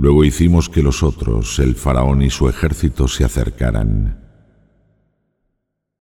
Luego hicimos que los otros, el faraón y su ejército, se acercaran.